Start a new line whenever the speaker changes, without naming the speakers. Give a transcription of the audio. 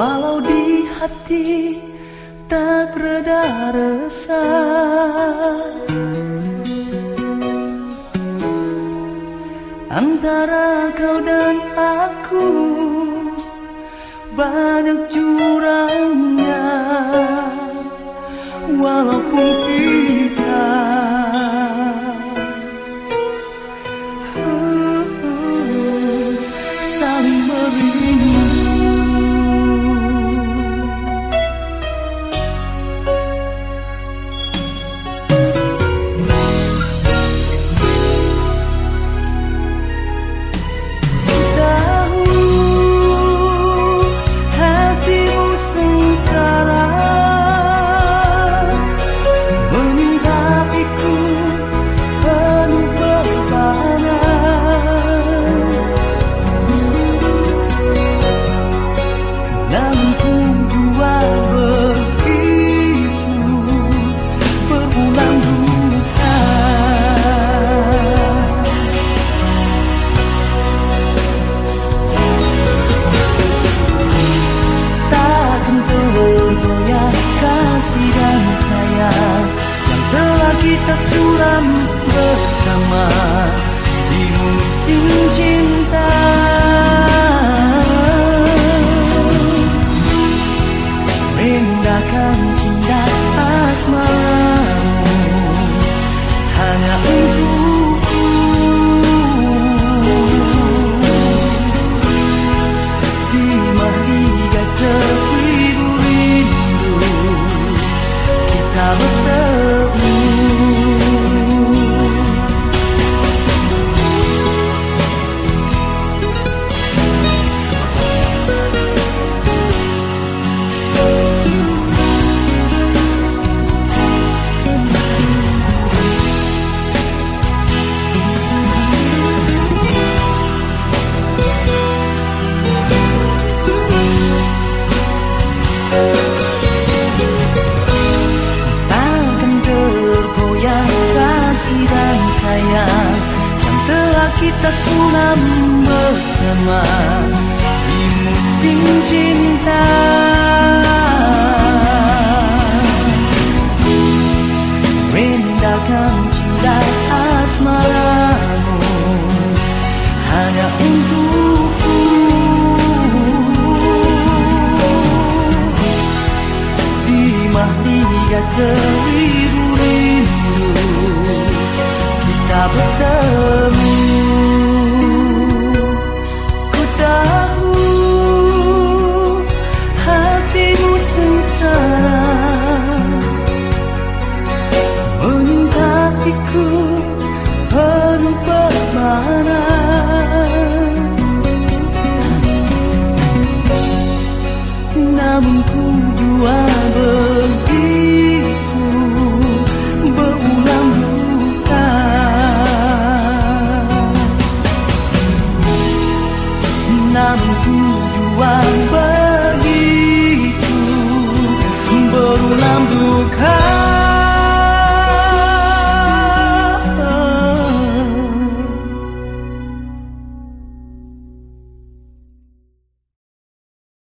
Walau di hati tak reda resah. suram bersama di musim cinta. Rendahkan cinta asmara sulam bersama di musim cinta Rindakan cinta asmara hatiku penuh permana Namun ku